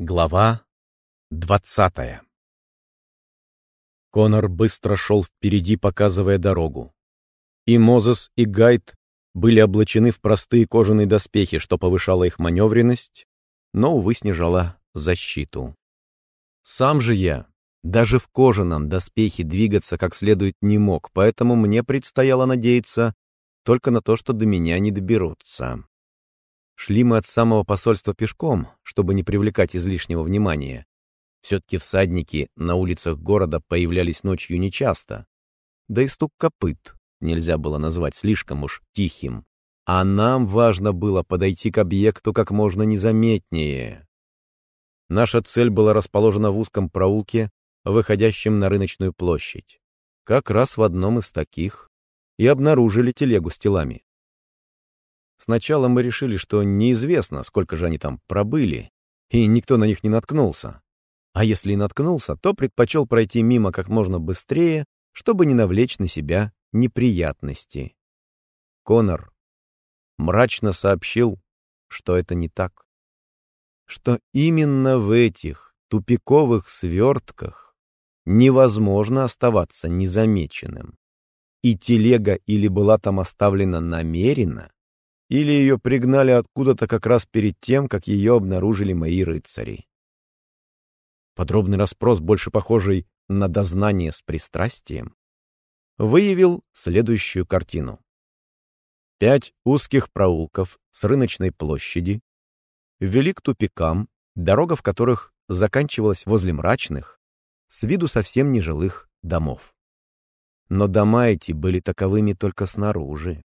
Глава двадцатая Конор быстро шел впереди, показывая дорогу. И Мозес, и Гайд были облачены в простые кожаные доспехи, что повышало их маневренность, но, увы, снижало защиту. Сам же я даже в кожаном доспехе двигаться как следует не мог, поэтому мне предстояло надеяться только на то, что до меня не доберутся. Шли мы от самого посольства пешком, чтобы не привлекать излишнего внимания. Все-таки всадники на улицах города появлялись ночью нечасто. Да и стук копыт нельзя было назвать слишком уж тихим. А нам важно было подойти к объекту как можно незаметнее. Наша цель была расположена в узком проулке, выходящем на рыночную площадь. Как раз в одном из таких и обнаружили телегу с телами. Сначала мы решили, что неизвестно, сколько же они там пробыли, и никто на них не наткнулся. А если и наткнулся, то предпочел пройти мимо как можно быстрее, чтобы не навлечь на себя неприятности. Конор мрачно сообщил, что это не так. Что именно в этих тупиковых свертках невозможно оставаться незамеченным. И телега или была там оставлена намеренно, или ее пригнали откуда-то как раз перед тем, как ее обнаружили мои рыцари. Подробный расспрос, больше похожий на дознание с пристрастием, выявил следующую картину. Пять узких проулков с рыночной площади вели к тупикам, дорога в которых заканчивалась возле мрачных, с виду совсем нежилых домов. Но дома эти были таковыми только снаружи.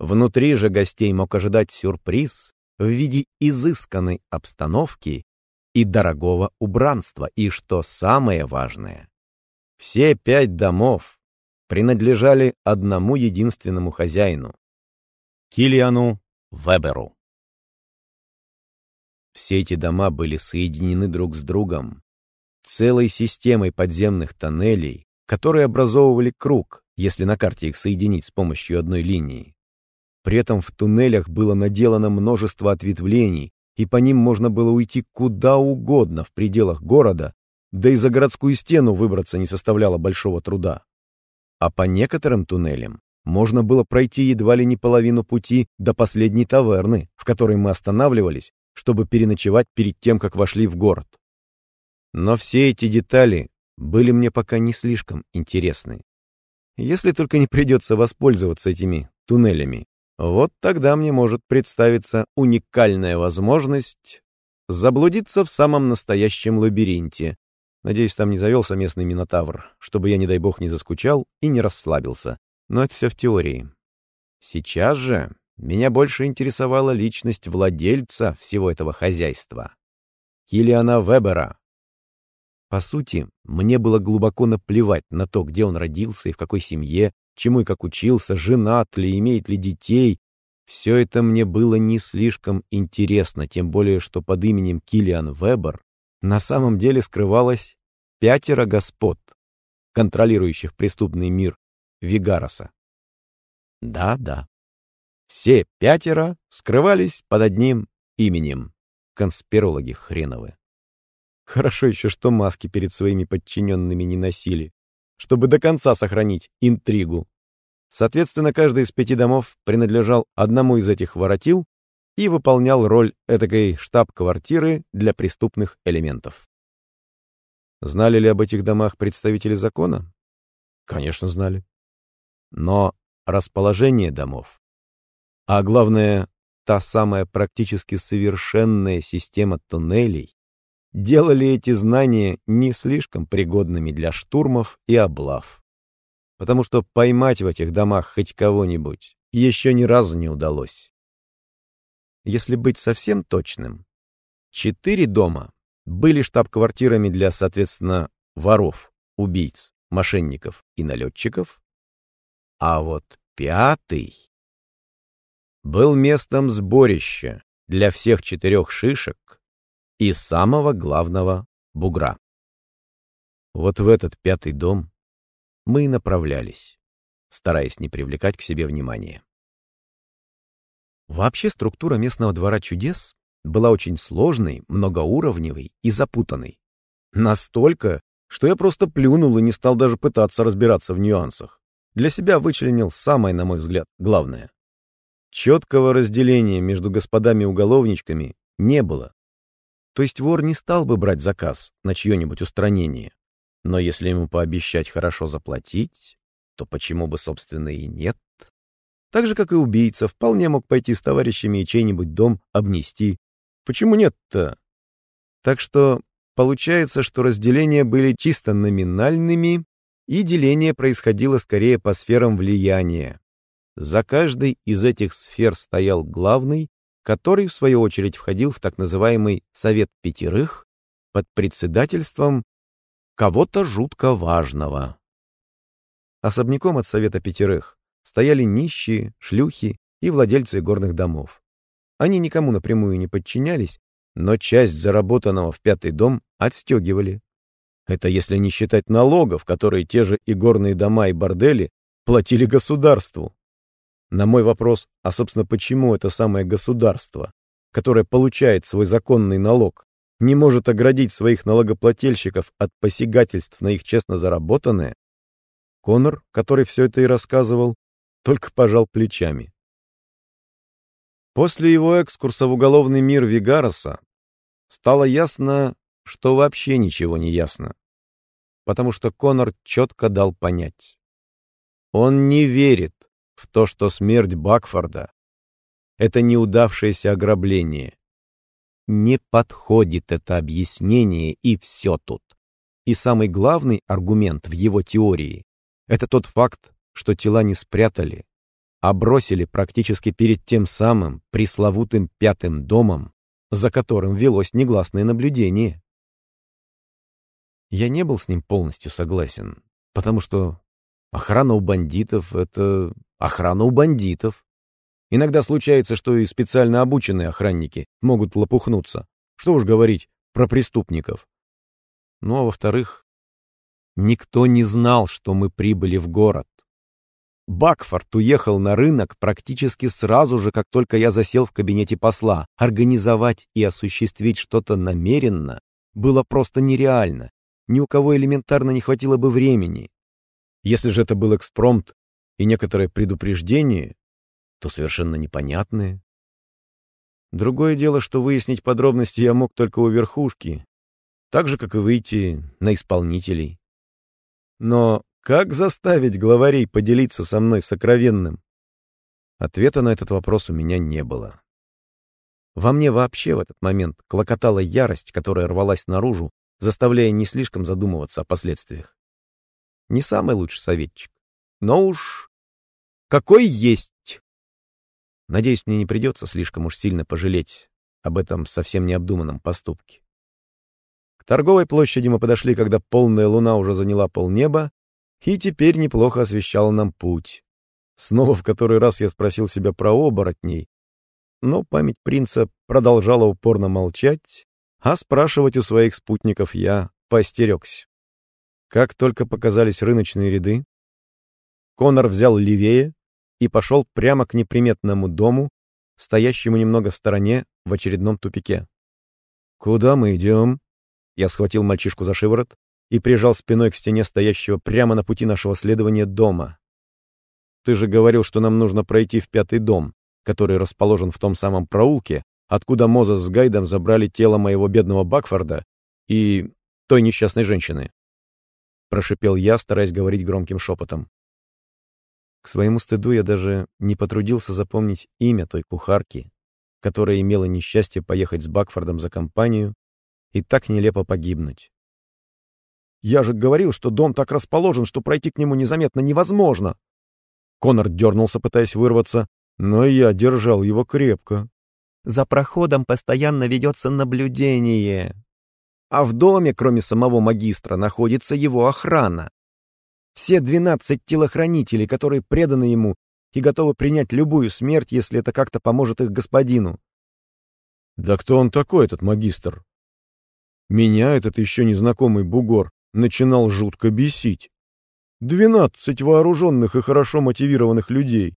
Внутри же гостей мог ожидать сюрприз в виде изысканной обстановки и дорогого убранства, и, что самое важное, все пять домов принадлежали одному единственному хозяину — Килиану Веберу. Все эти дома были соединены друг с другом целой системой подземных тоннелей, которые образовывали круг, если на карте их соединить с помощью одной линии. При этом в туннелях было наделано множество ответвлений, и по ним можно было уйти куда угодно в пределах города, да и за городскую стену выбраться не составляло большого труда. А по некоторым туннелям можно было пройти едва ли не половину пути до последней таверны, в которой мы останавливались, чтобы переночевать перед тем, как вошли в город. Но все эти детали были мне пока не слишком интересны. Если только не придется воспользоваться этими туннелями. Вот тогда мне может представиться уникальная возможность заблудиться в самом настоящем лабиринте. Надеюсь, там не завелся местный минотавр, чтобы я, не дай бог, не заскучал и не расслабился. Но это все в теории. Сейчас же меня больше интересовала личность владельца всего этого хозяйства. Килиана Вебера. По сути, мне было глубоко наплевать на то, где он родился и в какой семье, чему и как учился, женат ли, имеет ли детей. Все это мне было не слишком интересно, тем более, что под именем Килиан Вебер на самом деле скрывалось пятеро господ, контролирующих преступный мир Вигароса. Да-да, все пятеро скрывались под одним именем. Конспирологи хреновы. Хорошо еще, что маски перед своими подчиненными не носили чтобы до конца сохранить интригу. Соответственно, каждый из пяти домов принадлежал одному из этих воротил и выполнял роль этакой штаб-квартиры для преступных элементов. Знали ли об этих домах представители закона? Конечно, знали. Но расположение домов, а главное, та самая практически совершенная система туннелей, делали эти знания не слишком пригодными для штурмов и облав. Потому что поймать в этих домах хоть кого-нибудь еще ни разу не удалось. Если быть совсем точным, четыре дома были штаб-квартирами для, соответственно, воров, убийц, мошенников и налетчиков, а вот пятый был местом сборища для всех четырех шишек, и самого главного бугра. Вот в этот пятый дом мы и направлялись, стараясь не привлекать к себе внимания. Вообще структура местного двора чудес была очень сложной, многоуровневой и запутанной. Настолько, что я просто плюнул и не стал даже пытаться разбираться в нюансах. Для себя вычленил самое, на мой взгляд, главное. Четкого разделения между господами-уголовничками не было. То есть вор не стал бы брать заказ на чье-нибудь устранение. Но если ему пообещать хорошо заплатить, то почему бы, собственно, и нет? Так же, как и убийца, вполне мог пойти с товарищами и чей-нибудь дом обнести. Почему нет-то? Так что получается, что разделения были чисто номинальными, и деление происходило скорее по сферам влияния. За каждой из этих сфер стоял главный, который, в свою очередь, входил в так называемый «Совет пятерых» под председательством кого-то жутко важного. Особняком от Совета пятерых стояли нищие, шлюхи и владельцы горных домов. Они никому напрямую не подчинялись, но часть заработанного в пятый дом отстегивали. Это если не считать налогов, которые те же и горные дома, и бордели платили государству. На мой вопрос, а собственно почему это самое государство, которое получает свой законный налог, не может оградить своих налогоплательщиков от посягательств на их честно заработанное, Конор, который все это и рассказывал, только пожал плечами. После его экскурса в уголовный мир Вигароса стало ясно, что вообще ничего не ясно, потому что Конор четко дал понять. Он не верит в то, что смерть Бакфорда — это неудавшееся ограбление. Не подходит это объяснение, и все тут. И самый главный аргумент в его теории — это тот факт, что тела не спрятали, а бросили практически перед тем самым пресловутым пятым домом, за которым велось негласное наблюдение. Я не был с ним полностью согласен, потому что охрана у бандитов — это охрана у бандитов. Иногда случается, что и специально обученные охранники могут лопухнуться. Что уж говорить про преступников. Ну а во-вторых, никто не знал, что мы прибыли в город. Бакфорд уехал на рынок практически сразу же, как только я засел в кабинете посла. Организовать и осуществить что-то намеренно было просто нереально. Ни у кого элементарно не хватило бы времени. Если же это был экспромт и некоторое предупреждение, то совершенно непонятное. Другое дело, что выяснить подробности я мог только у верхушки, так же, как и выйти на исполнителей. Но как заставить главарей поделиться со мной сокровенным? Ответа на этот вопрос у меня не было. Во мне вообще в этот момент клокотала ярость, которая рвалась наружу, заставляя не слишком задумываться о последствиях. Не самый лучший советчик, но уж какой есть. Надеюсь, мне не придется слишком уж сильно пожалеть об этом совсем необдуманном поступке. К торговой площади мы подошли, когда полная луна уже заняла полнеба, и теперь неплохо освещал нам путь. Снова в который раз я спросил себя про оборотней, но память принца продолжала упорно молчать, а спрашивать у своих спутников я постерегся. Как только показались рыночные ряды, Конор взял левее и пошел прямо к неприметному дому, стоящему немного в стороне в очередном тупике. «Куда мы идем?» Я схватил мальчишку за шиворот и прижал спиной к стене стоящего прямо на пути нашего следования дома. «Ты же говорил, что нам нужно пройти в пятый дом, который расположен в том самом проулке, откуда Мозес с Гайдом забрали тело моего бедного Бакфорда и той несчастной женщины». Прошипел я, стараясь говорить громким шепотом. К своему стыду я даже не потрудился запомнить имя той кухарки, которая имела несчастье поехать с Бакфордом за компанию и так нелепо погибнуть. Я же говорил, что дом так расположен, что пройти к нему незаметно невозможно. Конор дернулся, пытаясь вырваться, но я держал его крепко. За проходом постоянно ведется наблюдение. А в доме, кроме самого магистра, находится его охрана. Все двенадцать телохранителей, которые преданы ему и готовы принять любую смерть, если это как-то поможет их господину. Да кто он такой, этот магистр? Меня этот еще незнакомый бугор начинал жутко бесить. Двенадцать вооруженных и хорошо мотивированных людей.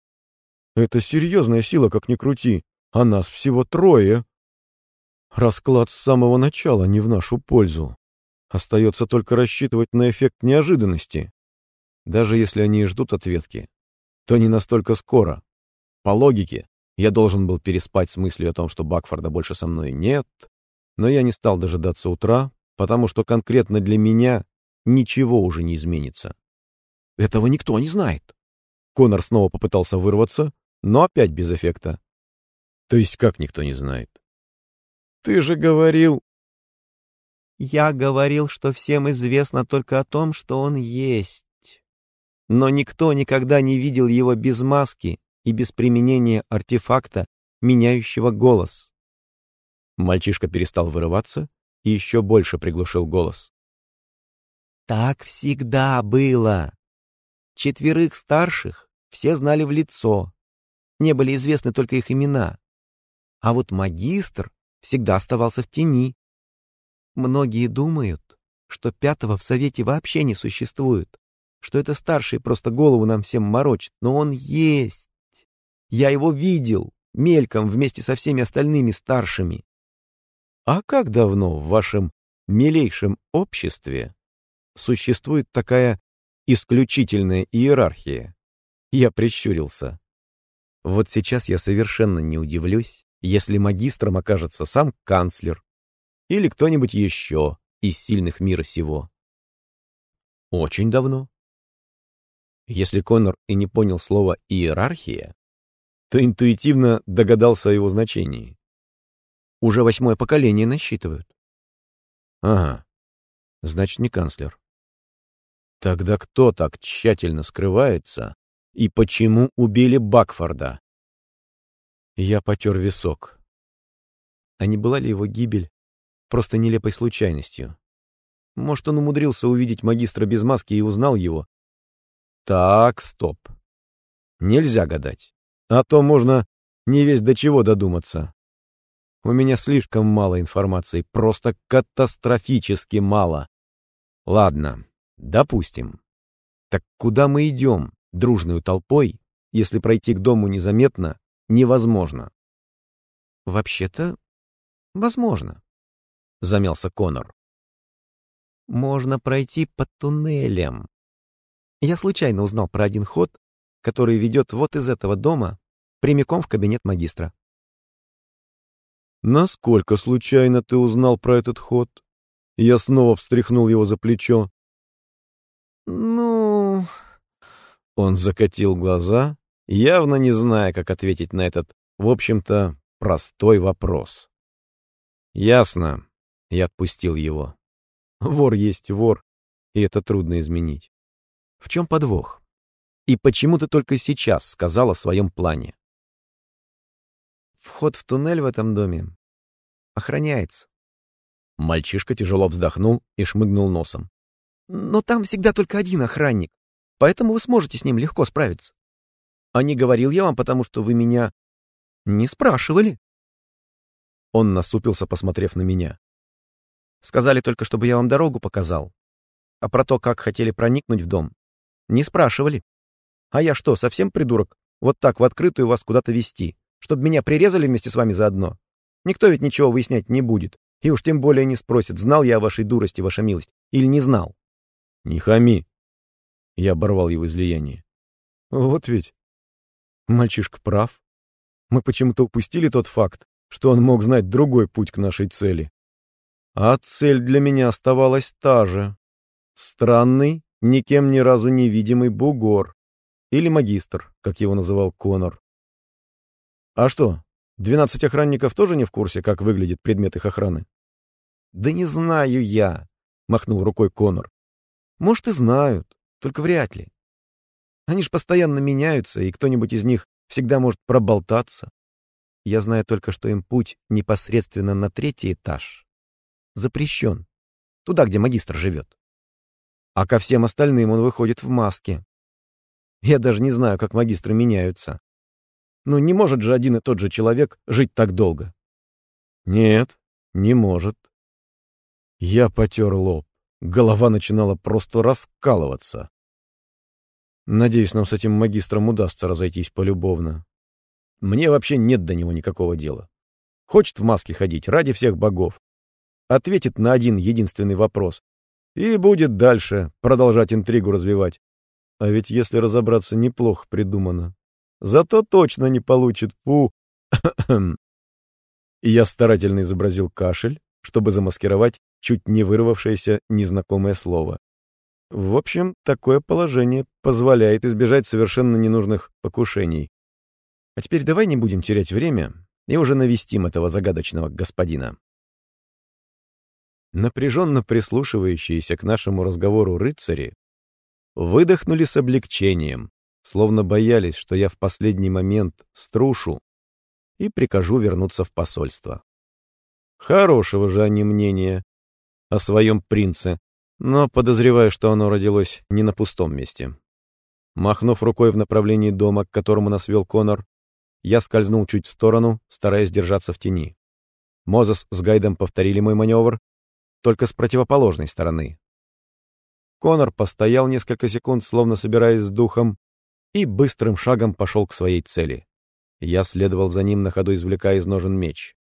Это серьезная сила, как ни крути, а нас всего трое. Расклад с самого начала не в нашу пользу. Остается только рассчитывать на эффект неожиданности. Даже если они и ждут ответки, то не настолько скоро. По логике, я должен был переспать с мыслью о том, что Бакфорда больше со мной нет, но я не стал дожидаться утра, потому что конкретно для меня ничего уже не изменится. Этого никто не знает. Конор снова попытался вырваться, но опять без эффекта. То есть как никто не знает? Ты же говорил... Я говорил, что всем известно только о том, что он есть. Но никто никогда не видел его без маски и без применения артефакта, меняющего голос. Мальчишка перестал вырываться и еще больше приглушил голос. Так всегда было. Четверых старших все знали в лицо. Не были известны только их имена. А вот магистр всегда оставался в тени. Многие думают, что пятого в совете вообще не существует, что это старший просто голову нам всем морочит, но он есть. Я его видел, мельком вместе со всеми остальными старшими. А как давно в вашем милейшем обществе существует такая исключительная иерархия? Я прищурился. Вот сейчас я совершенно не удивлюсь, если магистром окажется сам канцлер или кто-нибудь еще из сильных мира сего. Очень давно. Если Коннор и не понял слова «иерархия», то интуитивно догадался о его значении. Уже восьмое поколение насчитывают. Ага, значит, не канцлер. Тогда кто так тщательно скрывается и почему убили Бакфорда? Я потер висок. А не была ли его гибель просто нелепой случайностью? Может, он умудрился увидеть магистра без маски и узнал его? Так, стоп. Нельзя гадать. А то можно не весь до чего додуматься. У меня слишком мало информации, просто катастрофически мало. Ладно, допустим. Так куда мы идем, дружную толпой, если пройти к дому незаметно невозможно. Вообще-то, возможно, замялся Конор. Можно пройти под туннелем. Я случайно узнал про один ход, который ведет вот из этого дома прямиком в кабинет магистра. Насколько случайно ты узнал про этот ход? Я снова встряхнул его за плечо. Ну... Он закатил глаза явно не зная, как ответить на этот, в общем-то, простой вопрос. «Ясно», — я отпустил его. Вор есть вор, и это трудно изменить. В чем подвох? И почему ты только сейчас сказал о своем плане? Вход в туннель в этом доме охраняется. Мальчишка тяжело вздохнул и шмыгнул носом. Но там всегда только один охранник, поэтому вы сможете с ним легко справиться. А не говорил я вам, потому что вы меня не спрашивали. Он насупился, посмотрев на меня. Сказали только, чтобы я вам дорогу показал. А про то, как хотели проникнуть в дом, не спрашивали. А я что, совсем придурок? Вот так в открытую вас куда-то вести, чтобы меня прирезали вместе с вами заодно? Никто ведь ничего выяснять не будет. И уж тем более не спросит, знал я о вашей дурости, ваша милость, или не знал. Не хами. Я оборвал его излияние. Вот ведь. Мальчишка прав. Мы почему-то упустили тот факт, что он мог знать другой путь к нашей цели. А цель для меня оставалась та же. Странный, никем ни разу не видимый бугор. Или магистр, как его называл Конор. А что, двенадцать охранников тоже не в курсе, как выглядит предмет их охраны? Да не знаю я, махнул рукой Конор. Может, и знают, только вряд ли. Они ж постоянно меняются, и кто-нибудь из них всегда может проболтаться. Я знаю только, что им путь непосредственно на третий этаж запрещен. Туда, где магистр живет. А ко всем остальным он выходит в маске. Я даже не знаю, как магистры меняются. Ну, не может же один и тот же человек жить так долго. Нет, не может. Я потер лоб. Голова начинала просто раскалываться. Надеюсь, нам с этим магистром удастся разойтись полюбовно. Мне вообще нет до него никакого дела. Хочет в маске ходить ради всех богов. Ответит на один единственный вопрос. И будет дальше продолжать интригу развивать. А ведь если разобраться, неплохо придумано. Зато точно не получит фу. И я старательно изобразил кашель, чтобы замаскировать чуть не вырвавшееся незнакомое слово. В общем, такое положение позволяет избежать совершенно ненужных покушений. А теперь давай не будем терять время и уже навестим этого загадочного господина. Напряженно прислушивающиеся к нашему разговору рыцари выдохнули с облегчением, словно боялись, что я в последний момент струшу и прикажу вернуться в посольство. Хорошего же они мнения о своем принце, но подозреваю, что оно родилось не на пустом месте. Махнув рукой в направлении дома, к которому нас вел Конор, я скользнул чуть в сторону, стараясь держаться в тени. Мозес с Гайдом повторили мой маневр, только с противоположной стороны. Конор постоял несколько секунд, словно собираясь с духом, и быстрым шагом пошел к своей цели. Я следовал за ним, на ходу извлекая из ножен меч.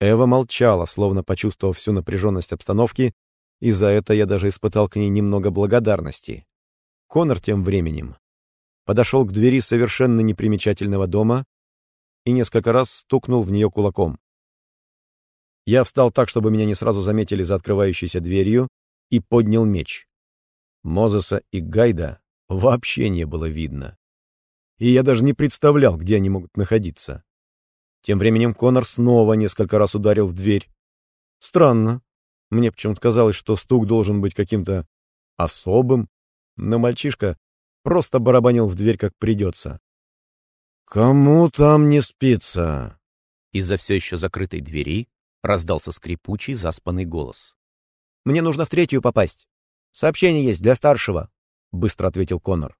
Эва молчала, словно почувствовав всю напряженность обстановки, и за это я даже испытал к ней немного благодарности. Конор тем временем подошел к двери совершенно непримечательного дома и несколько раз стукнул в нее кулаком. Я встал так, чтобы меня не сразу заметили за открывающейся дверью, и поднял меч. Мозеса и Гайда вообще не было видно. И я даже не представлял, где они могут находиться. Тем временем Конор снова несколько раз ударил в дверь. Странно. Мне почему-то казалось, что стук должен быть каким-то особым, но мальчишка просто барабанил в дверь, как придется. «Кому там не спится?» Из-за все еще закрытой двери раздался скрипучий, заспанный голос. «Мне нужно в третью попасть. Сообщение есть для старшего», — быстро ответил Конор.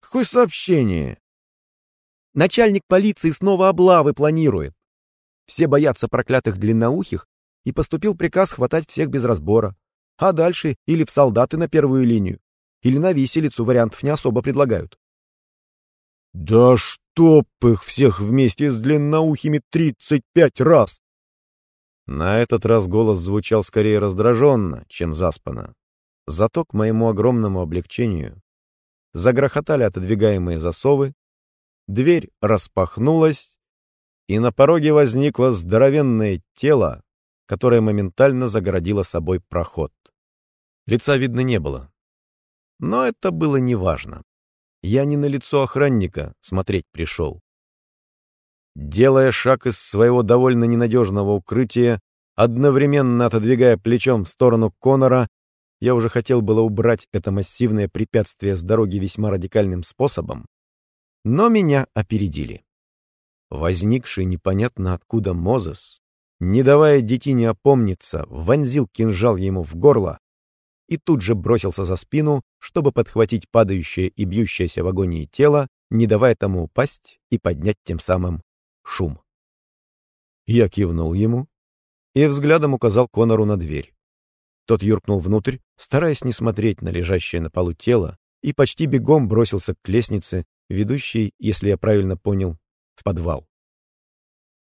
«Какое сообщение?» Начальник полиции снова облавы планирует. Все боятся проклятых длинноухих, и поступил приказ хватать всех без разбора. А дальше или в солдаты на первую линию, или на виселицу вариантов не особо предлагают. «Да чтоб их всех вместе с длинноухими тридцать пять раз!» На этот раз голос звучал скорее раздраженно, чем заспанно. Зато к моему огромному облегчению загрохотали отодвигаемые засовы, Дверь распахнулась, и на пороге возникло здоровенное тело, которое моментально загородило собой проход. Лица видно не было. Но это было неважно. Я не на лицо охранника смотреть пришел. Делая шаг из своего довольно ненадежного укрытия, одновременно отодвигая плечом в сторону Конора, я уже хотел было убрать это массивное препятствие с дороги весьма радикальным способом, но меня опередили. Возникший непонятно откуда Мозес, не давая детине опомниться, вонзил кинжал ему в горло и тут же бросился за спину, чтобы подхватить падающее и бьющееся в агонии тело, не давая тому упасть и поднять тем самым шум. Я кивнул ему и взглядом указал Конору на дверь. Тот юркнул внутрь, стараясь не смотреть на лежащее на полу тело, и почти бегом бросился к лестнице, ведущий, если я правильно понял, в подвал.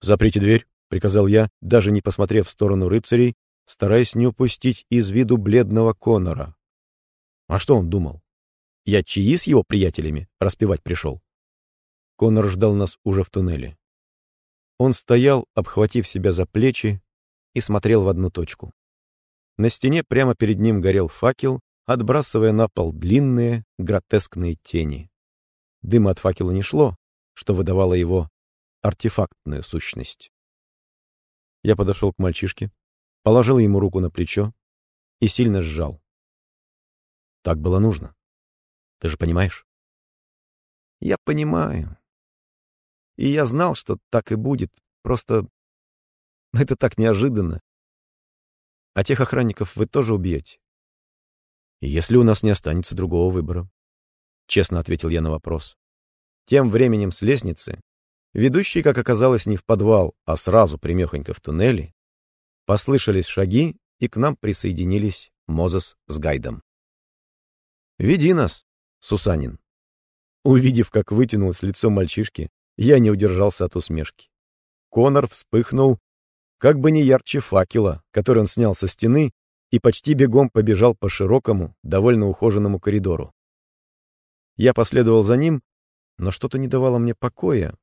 «Заприте дверь», — приказал я, даже не посмотрев в сторону рыцарей, стараясь не упустить из виду бледного Конора. А что он думал? Я чаи с его приятелями распевать пришел? Конор ждал нас уже в туннеле. Он стоял, обхватив себя за плечи, и смотрел в одну точку. На стене прямо перед ним горел факел, отбрасывая на пол длинные, гротескные тени. Дыма от факела не шло, что выдавало его артефактную сущность. Я подошел к мальчишке, положил ему руку на плечо и сильно сжал. Так было нужно. Ты же понимаешь? Я понимаю. И я знал, что так и будет. Просто это так неожиданно. А тех охранников вы тоже убьете? Если у нас не останется другого выбора. — честно ответил я на вопрос. Тем временем с лестницы, ведущей, как оказалось, не в подвал, а сразу примехонько в туннеле, послышались шаги, и к нам присоединились Мозес с Гайдом. «Веди нас, Конор вспыхнул, как бы не ярче факела, который он снял со стены и почти бегом побежал по широкому, довольно ухоженному коридору. Я последовал за ним, но что-то не давало мне покоя,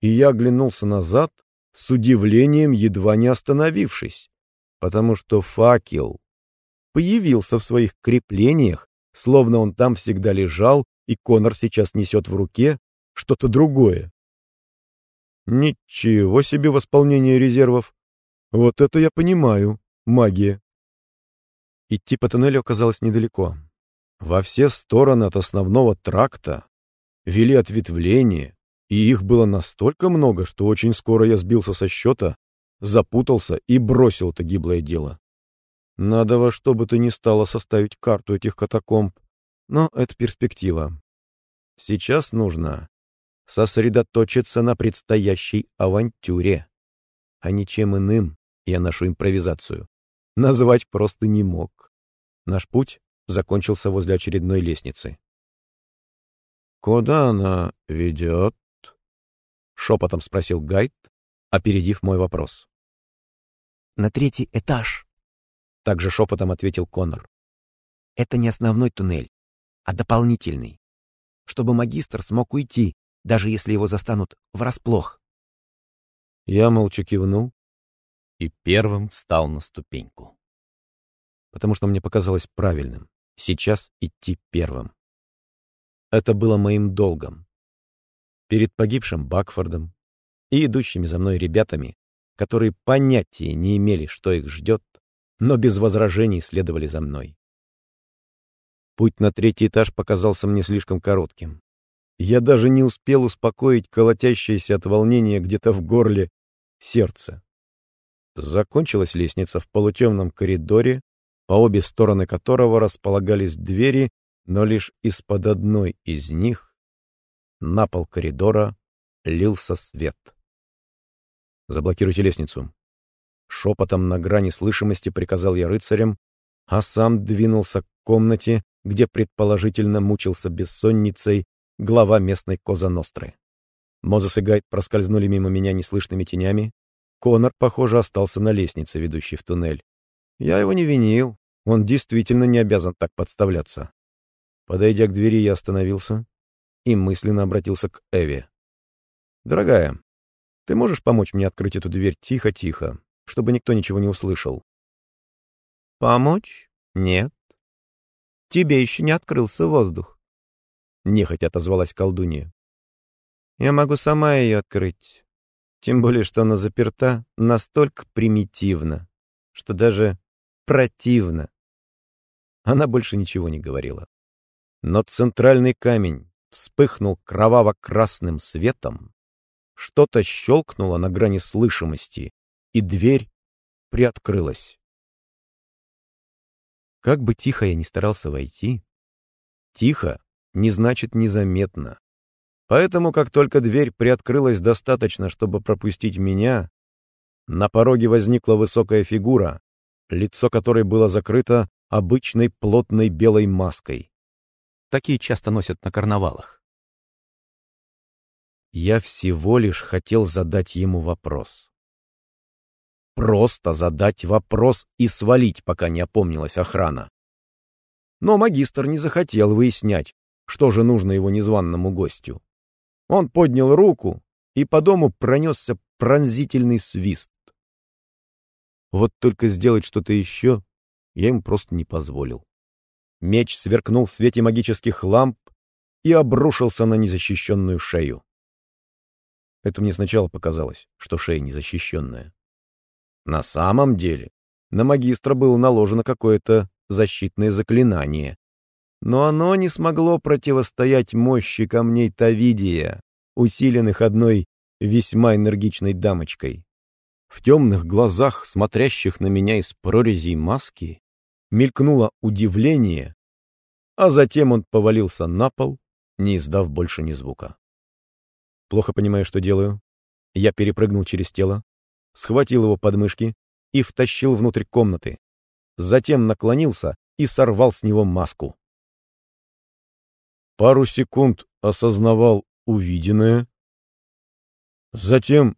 и я оглянулся назад, с удивлением едва не остановившись, потому что факел появился в своих креплениях, словно он там всегда лежал, и Конор сейчас несет в руке что-то другое. Ничего себе восполнение резервов. Вот это я понимаю. Магия. Идти по туннелю оказалось недалеко. Во все стороны от основного тракта вели ответвления, и их было настолько много, что очень скоро я сбился со счета, запутался и бросил это гиблое дело. Надо во что бы то ни стало составить карту этих катакомб, но это перспектива. Сейчас нужно сосредоточиться на предстоящей авантюре, а ничем иным я нашу импровизацию назвать просто не мог. Наш путь закончился возле очередной лестницы. «Куда она ведет?» — шепотом спросил гайд, опередив мой вопрос. «На третий этаж», — также шепотом ответил Конор. «Это не основной туннель, а дополнительный, чтобы магистр смог уйти, даже если его застанут врасплох». Я молча кивнул и первым встал на ступеньку. Потому что мне показалось правильным сейчас идти первым. Это было моим долгом. Перед погибшим Бакфордом и идущими за мной ребятами, которые понятия не имели, что их ждет, но без возражений следовали за мной. Путь на третий этаж показался мне слишком коротким. Я даже не успел успокоить колотящееся от волнения где-то в горле сердце. Закончилась лестница в полутемном коридоре, по обе стороны которого располагались двери, но лишь из-под одной из них на пол коридора лился свет. «Заблокируйте лестницу». Шепотом на грани слышимости приказал я рыцарям, а сам двинулся к комнате, где предположительно мучился бессонницей глава местной Коза Ностры. Мозес и Гайд проскользнули мимо меня неслышными тенями. Конор, похоже, остался на лестнице, ведущей в туннель. Я его не винил, он действительно не обязан так подставляться. Подойдя к двери, я остановился и мысленно обратился к Эве. «Дорогая, ты можешь помочь мне открыть эту дверь тихо-тихо, чтобы никто ничего не услышал?» «Помочь? Нет. Тебе еще не открылся воздух. — нехотя отозвалась колдунья. «Я могу сама ее открыть. Тем более, что она заперта настолько примитивно, что даже противно». Она больше ничего не говорила. Но центральный камень вспыхнул кроваво-красным светом, что-то щелкнуло на грани слышимости, и дверь приоткрылась. Как бы тихо я ни старался войти, тихо не значит незаметно. Поэтому, как только дверь приоткрылась достаточно, чтобы пропустить меня, на пороге возникла высокая фигура, лицо которой было закрыто обычной плотной белой маской. Такие часто носят на карнавалах. Я всего лишь хотел задать ему вопрос. Просто задать вопрос и свалить, пока не опомнилась охрана. Но магистр не захотел выяснять, что же нужно его незваному гостю. Он поднял руку, и по дому пронесся пронзительный свист. Вот только сделать что-то еще я ему просто не позволил. Меч сверкнул в свете магических ламп и обрушился на незащищенную шею. Это мне сначала показалось, что шея незащищенная. На самом деле на магистра было наложено какое-то защитное заклинание, но оно не смогло противостоять мощи камней Тавидия, усиленных одной весьма энергичной дамочкой. В темных глазах, смотрящих на меня из прорезей маски, мелькнуло удивление, а затем он повалился на пол, не издав больше ни звука. Плохо понимаю, что делаю. Я перепрыгнул через тело, схватил его подмышки и втащил внутрь комнаты. Затем наклонился и сорвал с него маску пару секунд осознавал увиденное, затем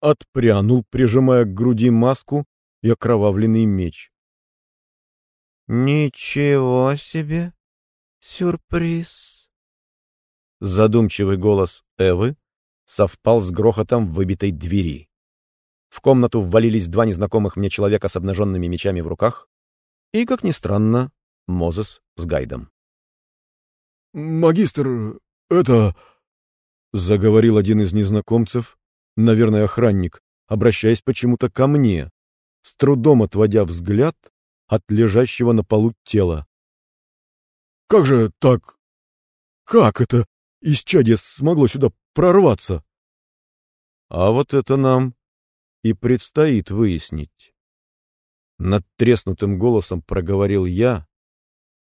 отпрянул, прижимая к груди маску и окровавленный меч. «Ничего себе! Сюрприз!» Задумчивый голос Эвы совпал с грохотом выбитой двери. В комнату ввалились два незнакомых мне человека с обнаженными мечами в руках и, как ни странно, Мозес с Гайдом. «Магистр, это...» — заговорил один из незнакомцев, наверное, охранник, обращаясь почему-то ко мне, с трудом отводя взгляд от лежащего на полу тела. «Как же так? Как это исчадье смогло сюда прорваться?» «А вот это нам и предстоит выяснить». Над треснутым голосом проговорил я,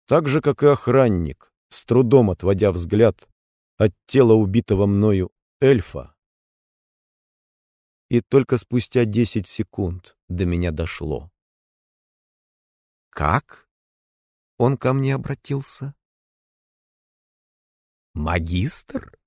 так же, как и охранник, с трудом отводя взгляд от тела убитого мною эльфа. И только спустя десять секунд до меня дошло. Как? Он ко мне обратился? Магистр?